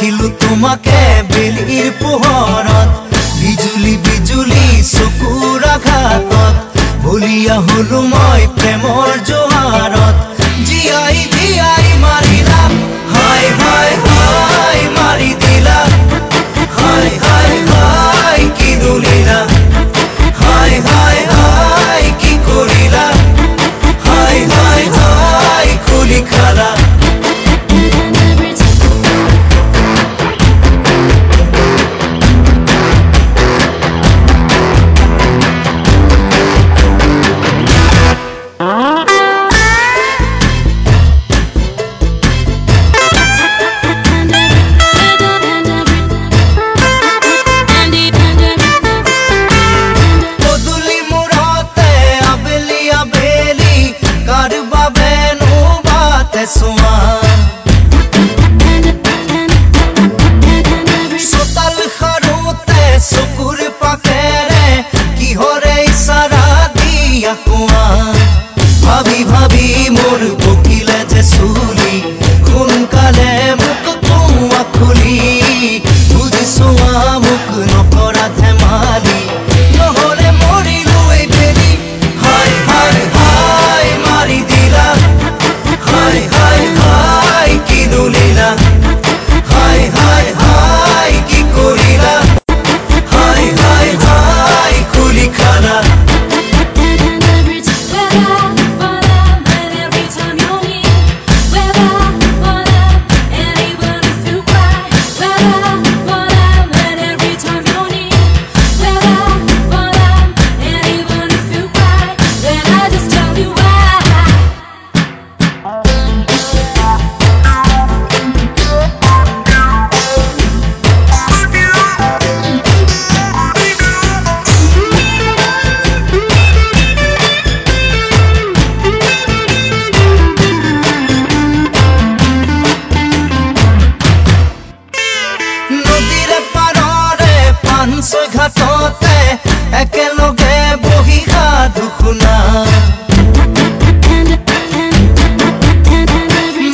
দেখিলো তোমাকে বেলিৰ পোহৰত। বিজুলি বিজুলি চকুৰ আঘাতত। বলিয়া হলো মই প্ৰেমৰ ভাবি ভাবি মোৰ বকিলে যে চুলি ছয় ঘাটতে একেলগে বহি শুনা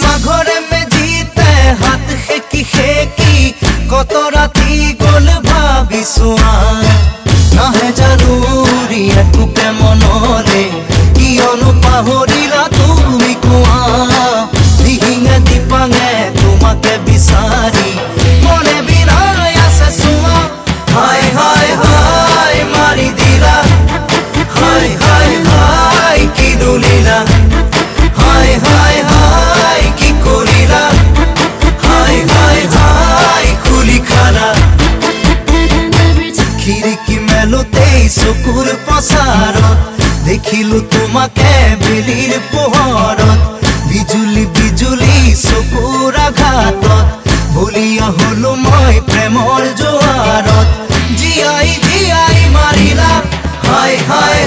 মাঘৰে মেজিতে হাত সেকি সেকি কত ৰাতি গল ভাবি চোৱা। নাহে একোকে মনলে চকুৰ প্ৰচাৰত দেখিলো তোমাকে বেলিৰ পোহৰত বিজুলি বিজুলি চকুৰ আঘাতত হলো মই প্ৰেমৰ জোৱাৰত জীয়াই জীয়াই মাৰিলা হাই হাই